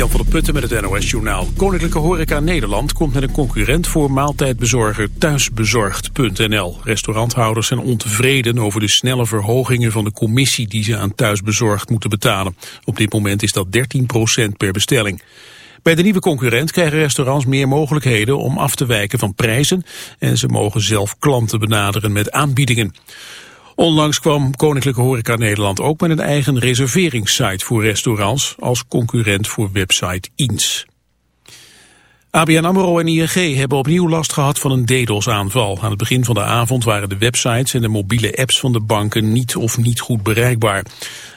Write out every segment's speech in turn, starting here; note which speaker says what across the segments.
Speaker 1: Jan van der Putten met het NOS-journaal. Koninklijke Horeca Nederland komt met een concurrent voor maaltijdbezorger thuisbezorgd.nl. Restauranthouders zijn ontevreden over de snelle verhogingen van de commissie die ze aan thuisbezorgd moeten betalen. Op dit moment is dat 13% per bestelling. Bij de nieuwe concurrent krijgen restaurants meer mogelijkheden om af te wijken van prijzen en ze mogen zelf klanten benaderen met aanbiedingen. Onlangs kwam Koninklijke Horeca Nederland ook met een eigen reserveringssite voor restaurants als concurrent voor website INS. ABN AMRO en ING hebben opnieuw last gehad van een DDoS-aanval. Aan het begin van de avond waren de websites en de mobiele apps van de banken niet of niet goed bereikbaar.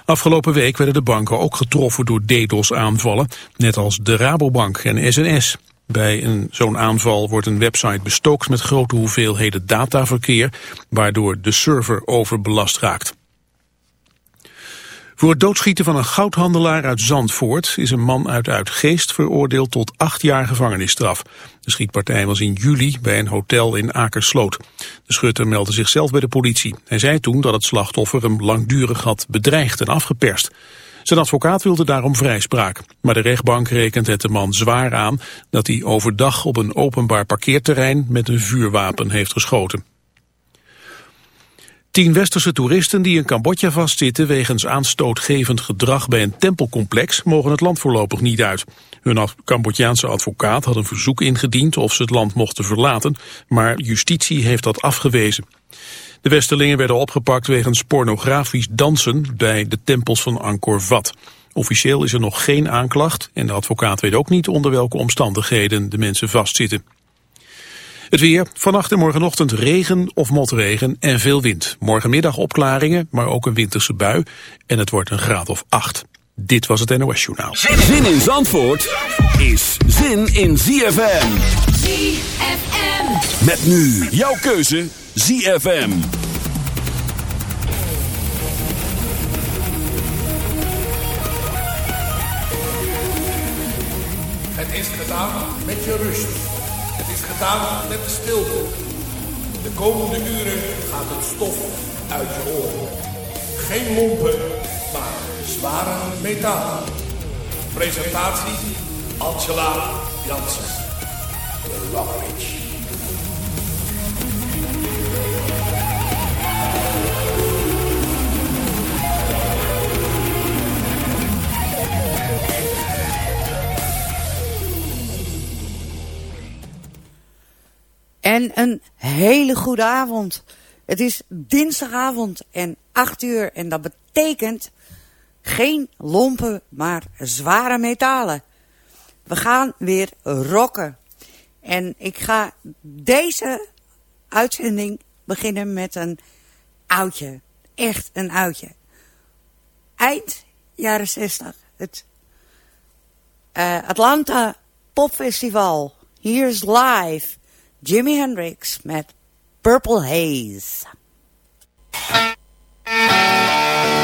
Speaker 1: Afgelopen week werden de banken ook getroffen door DDoS-aanvallen, net als de Rabobank en SNS. Bij zo'n aanval wordt een website bestookt met grote hoeveelheden dataverkeer, waardoor de server overbelast raakt. Voor het doodschieten van een goudhandelaar uit Zandvoort is een man uit Uitgeest veroordeeld tot acht jaar gevangenisstraf. De schietpartij was in juli bij een hotel in Akersloot. De schutter meldde zichzelf bij de politie. Hij zei toen dat het slachtoffer hem langdurig had bedreigd en afgeperst. Zijn advocaat wilde daarom vrijspraak. Maar de rechtbank rekent het de man zwaar aan dat hij overdag op een openbaar parkeerterrein met een vuurwapen heeft geschoten. Tien westerse toeristen die in Cambodja vastzitten wegens aanstootgevend gedrag bij een tempelcomplex mogen het land voorlopig niet uit. Hun Cambodjaanse advocaat had een verzoek ingediend of ze het land mochten verlaten, maar justitie heeft dat afgewezen. De Westerlingen werden opgepakt wegens pornografisch dansen bij de tempels van Angkor Wat. Officieel is er nog geen aanklacht en de advocaat weet ook niet onder welke omstandigheden de mensen vastzitten. Het weer, vannacht en morgenochtend regen of motregen en veel wind. Morgenmiddag opklaringen, maar ook een winterse bui en het wordt een graad of acht. Dit was het NOS Journaal.
Speaker 2: Zin in Zandvoort is zin in ZFM.
Speaker 3: ZFM.
Speaker 2: Met nu jouw keuze ZFM.
Speaker 4: Het is gedaan met je rust. Het is gedaan met de stilte. De komende uren gaat het stof uit je oren. Geen lompen, maar zware metalen. Presentatie Angela Jansen. De Rock Witch.
Speaker 5: En een hele goede avond. Het is dinsdagavond en 8 uur en dat betekent geen lompen, maar zware metalen. We gaan weer rocken. En ik ga deze uitzending beginnen met een oudje. Echt een oudje. Eind jaren 60. Het uh, Atlanta Popfestival. Here's live. Jimi Hendrix met Purple Haze.
Speaker 3: Música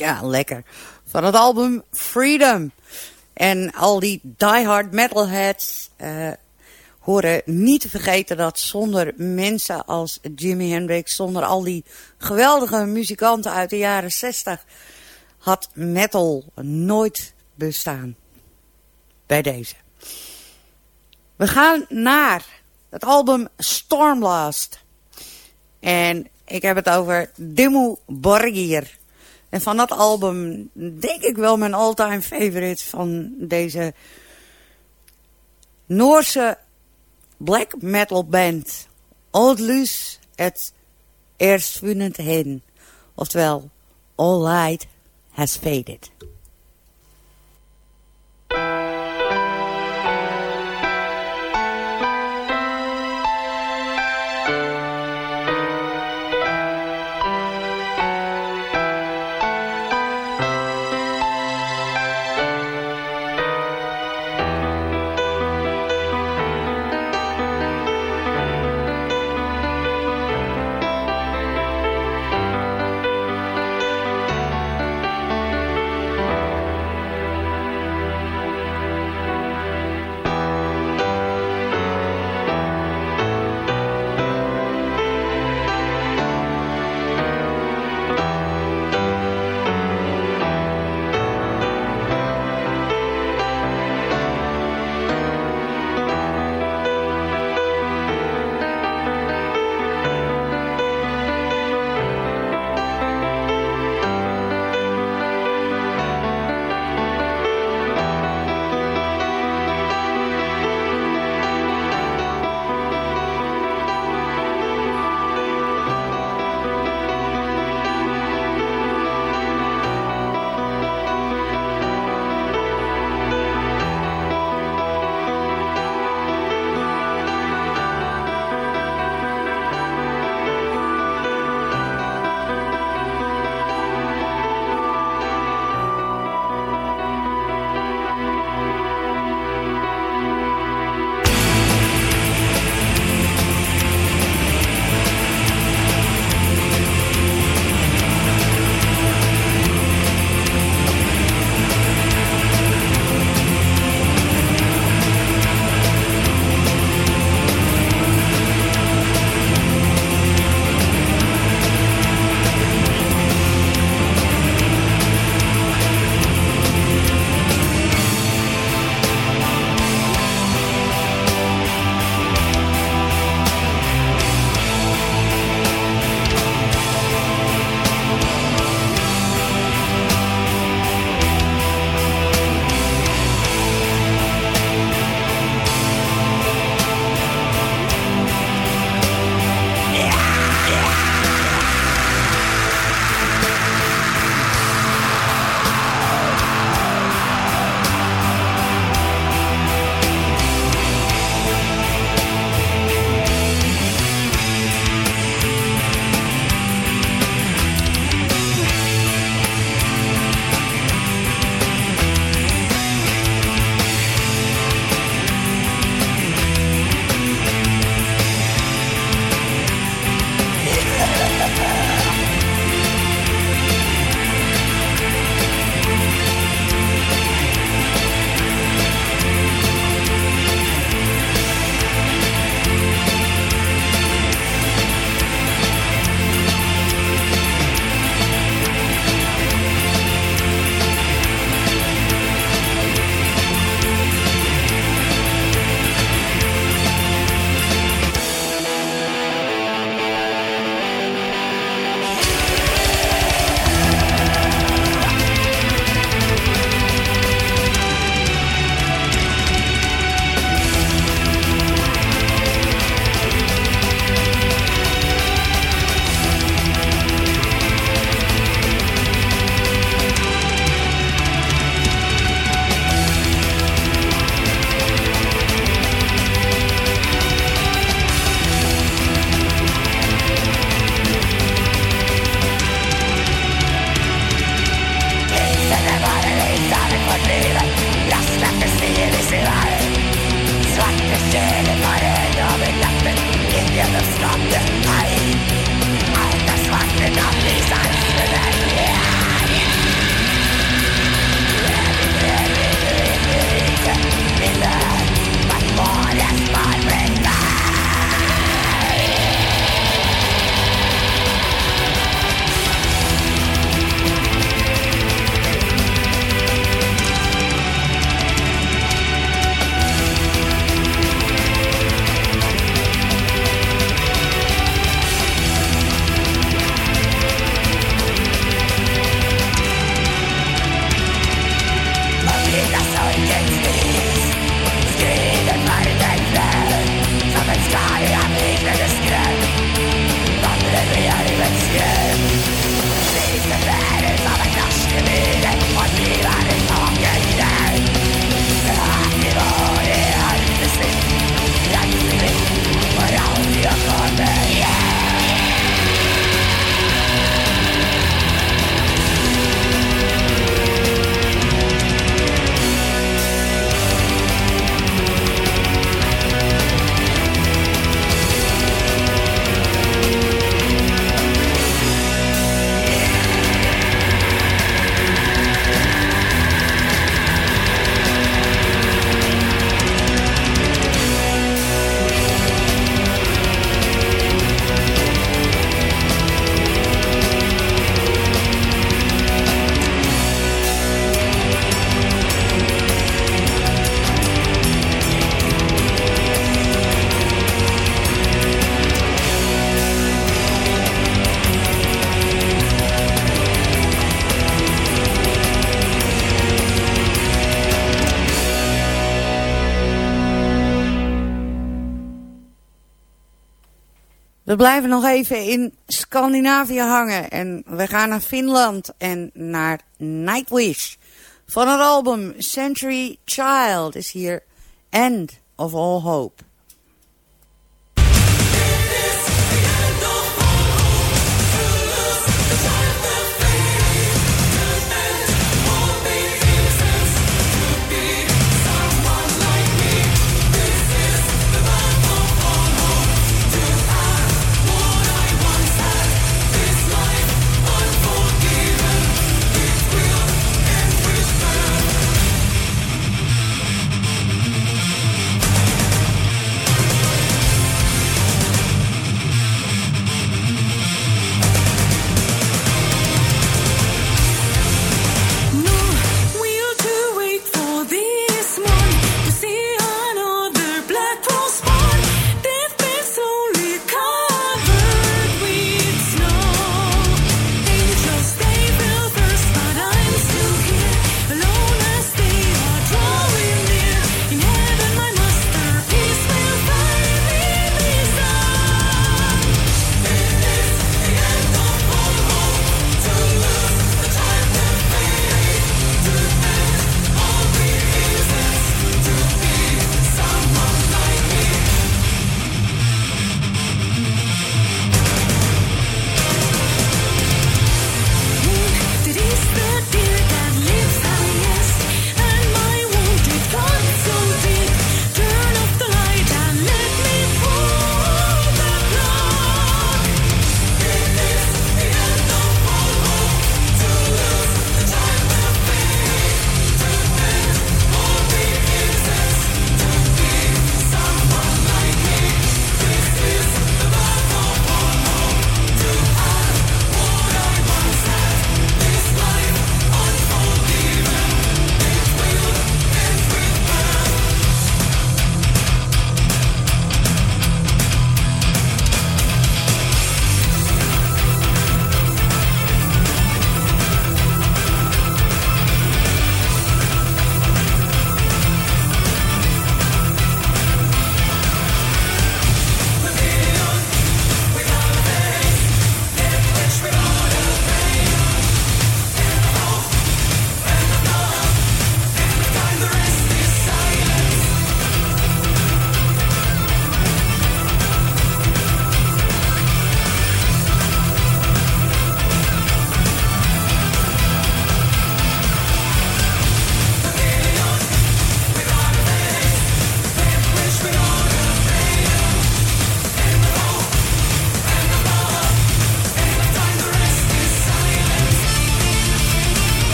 Speaker 5: Ja, lekker. Van het album Freedom. En al die diehard metalheads uh, horen niet te vergeten dat zonder mensen als Jimi Hendrix, zonder al die geweldige muzikanten uit de jaren 60, had metal nooit bestaan. Bij deze. We gaan naar het album Stormblast. En ik heb het over Dimmu Borgir. En van dat album denk ik wel mijn all-time favorite van deze Noorse black metal band. Old Loose het Erstvunend Hen. Oftewel, All Light Has Faded.
Speaker 6: against me. Skin and blood against them. From blijven nog even in Scandinavië hangen. En we gaan naar Finland en naar Nightwish. Van het album Century Child is hier End of All Hope.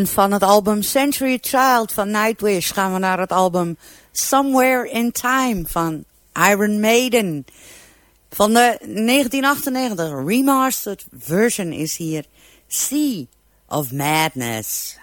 Speaker 5: En van het album Century Child van Nightwish gaan we naar het album Somewhere in Time van Iron Maiden. Van de 1998 remastered version is hier Sea of Madness.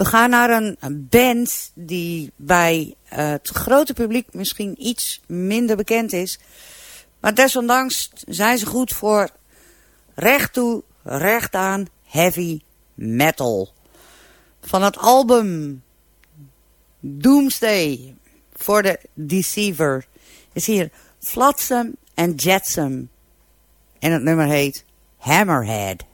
Speaker 5: We gaan naar een, band die bij het grote publiek misschien iets minder bekend is. Maar desondanks zijn ze goed voor recht toe, recht aan heavy metal. Van het album Doomsday voor de Deceiver is hier Flotsam and Jetsam. En het nummer heet Hammerhead.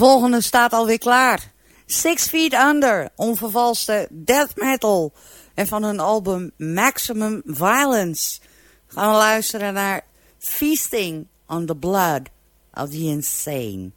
Speaker 7: Volgende staat alweer klaar. Six Feet Under, onvervalste death metal. En van hun album Maximum Violence gaan we luisteren naar Feasting on the Blood of the Insane.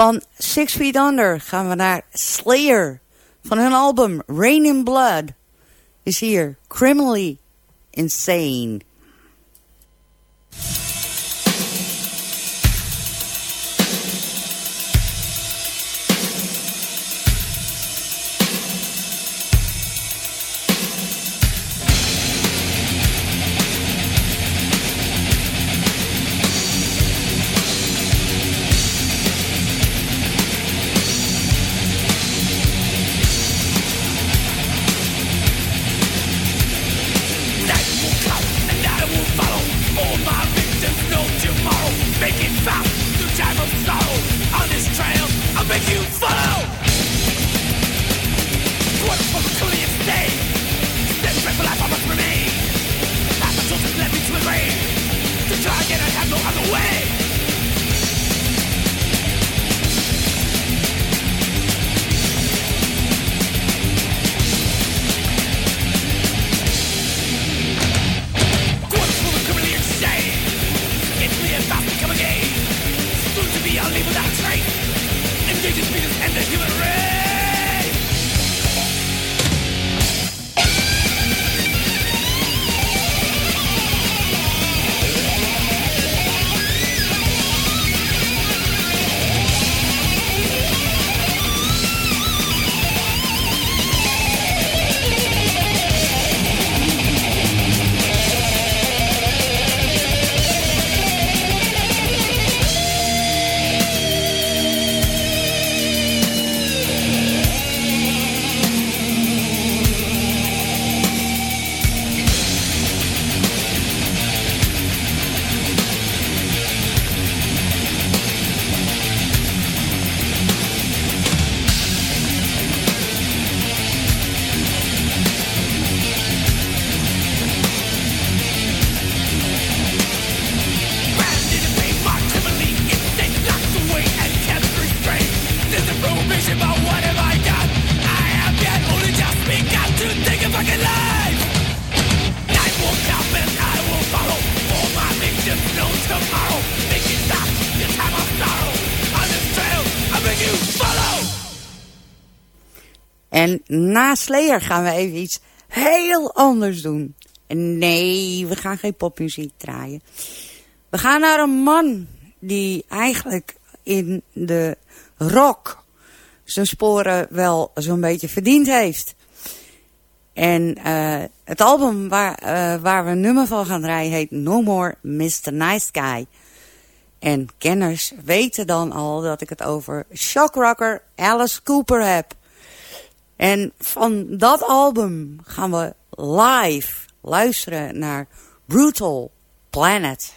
Speaker 7: Van Six Feet Under gaan we naar Slayer. Van hun album Rain in Blood is hier Criminally Insane.
Speaker 5: Gaan we even iets heel anders doen. En Nee, we gaan geen popmuziek draaien. We gaan naar een man die eigenlijk in de rock zijn sporen wel zo'n beetje verdiend heeft. En eh, het album waar, eh, waar we een nummer van gaan draaien heet No More Mr. Nice Guy. En kenners weten dan al dat ik het over shockrocker Alice Cooper heb. En van dat album gaan we live luisteren naar Brutal Planet.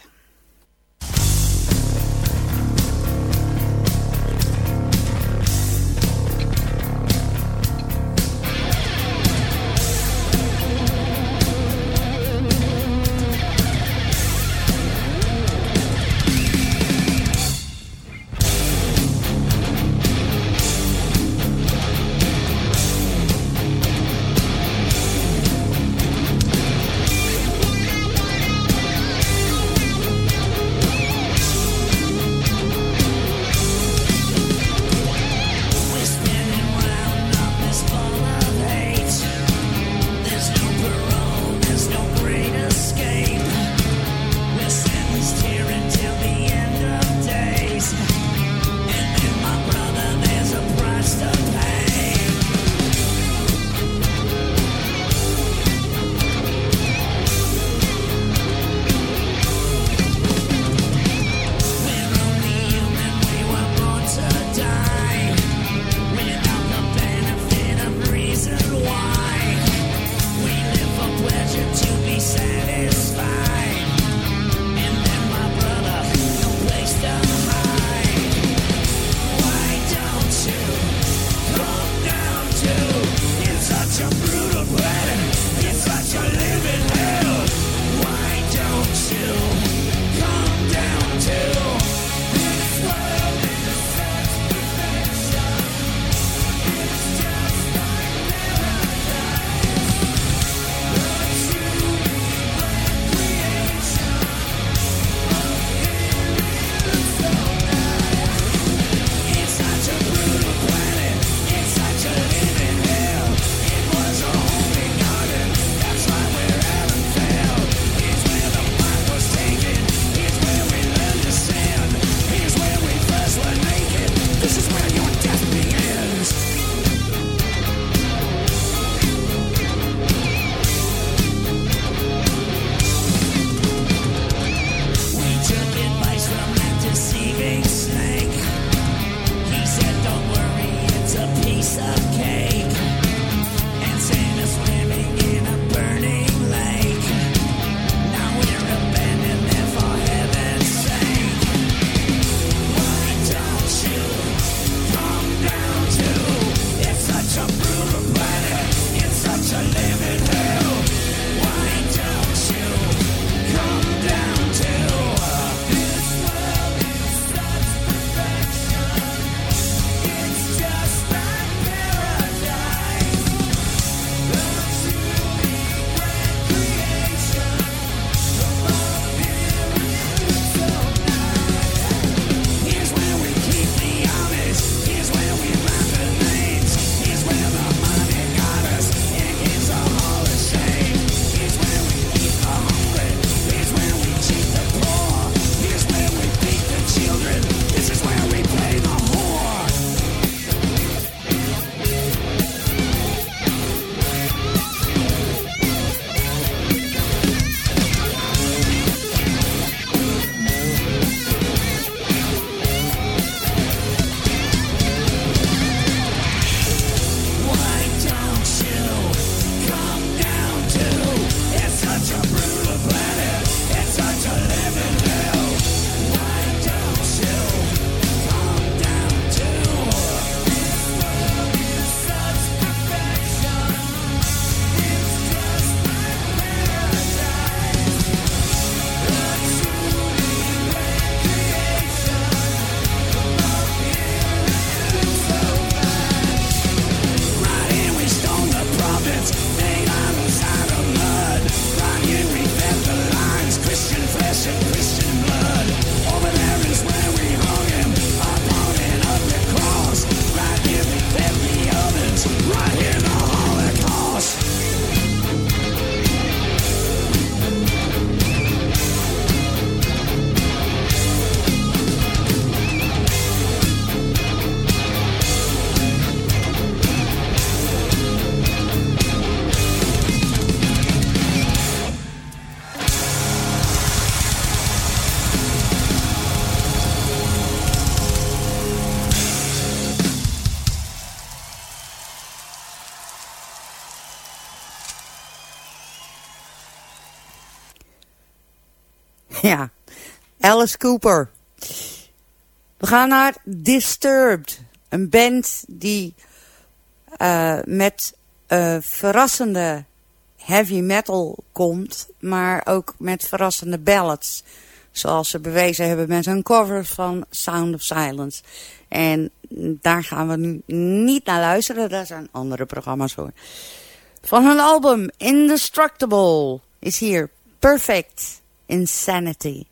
Speaker 8: Alice Cooper. We gaan naar Disturbed. Een band die uh, met uh, verrassende heavy metal komt, maar ook met verrassende ballads. Zoals ze bewezen hebben met hun cover van Sound of Silence. En daar gaan we nu niet naar luisteren, daar zijn andere programma's voor. Van hun album Indestructible is hier Perfect Insanity.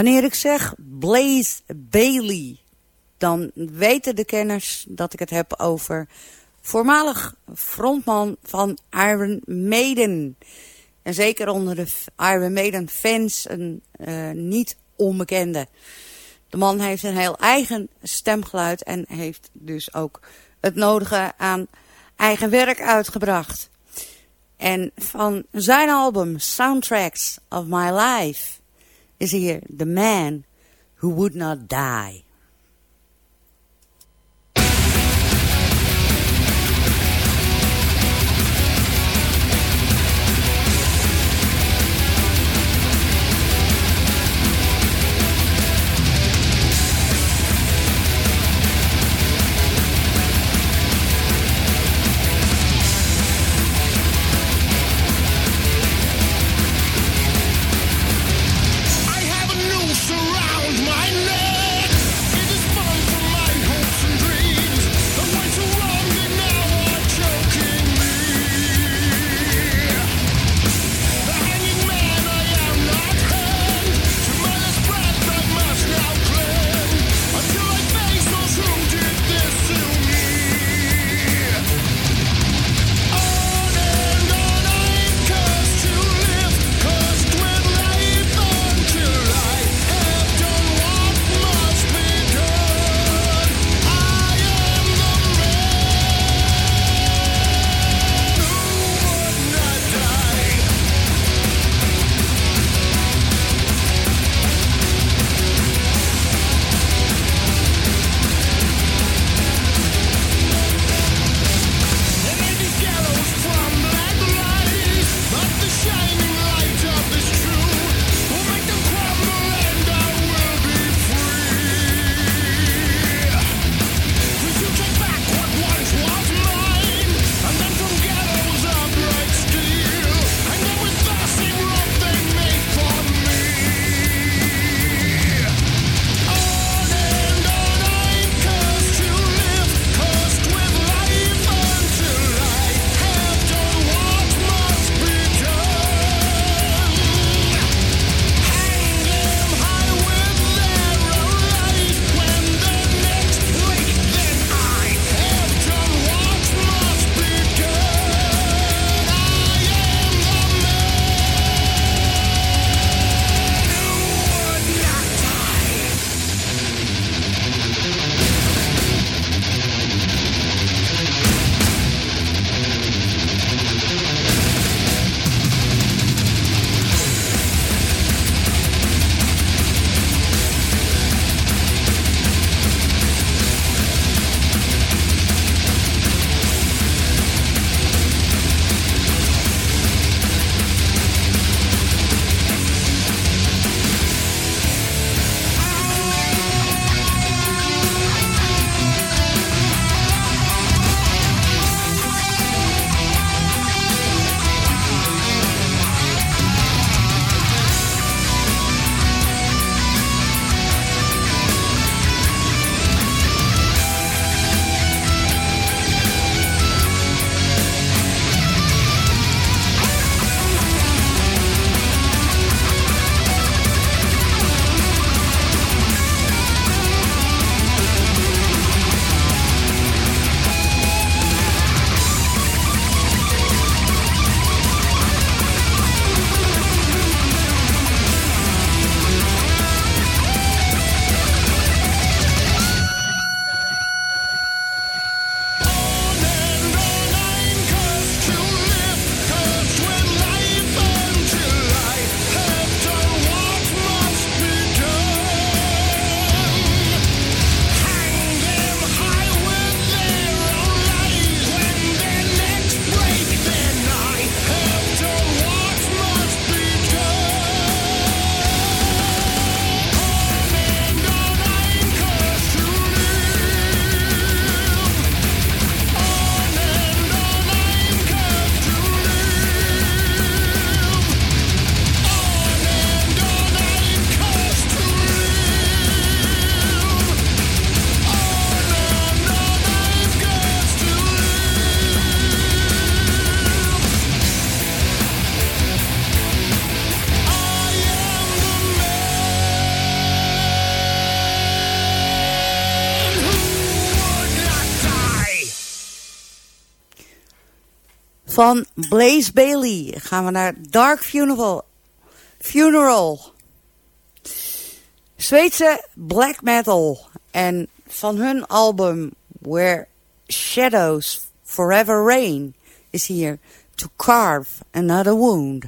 Speaker 8: Wanneer ik zeg Blaze Bailey, dan weten de kenners dat ik het heb over voormalig frontman van Iron Maiden. En zeker onder de Iron Maiden fans een uh, niet onbekende. De man heeft een heel eigen stemgeluid en heeft dus ook het nodige aan eigen werk uitgebracht. En van zijn album Soundtracks of My Life is hier The Man Who Would Not Die.
Speaker 6: Van Blaze Bailey gaan we naar Dark Funeral. Funeral. Zweedse black metal. En van hun album Where Shadows Forever Rain is hier To Carve Another Wound.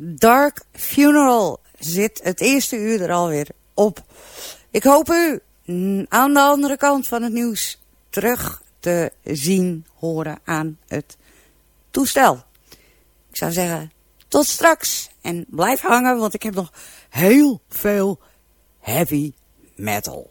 Speaker 5: Dark Funeral zit het eerste uur er alweer op. Ik hoop u aan de andere kant van het nieuws terug te zien, horen aan het toestel. Ik zou zeggen, tot straks. En blijf hangen, want ik heb nog heel veel heavy metal.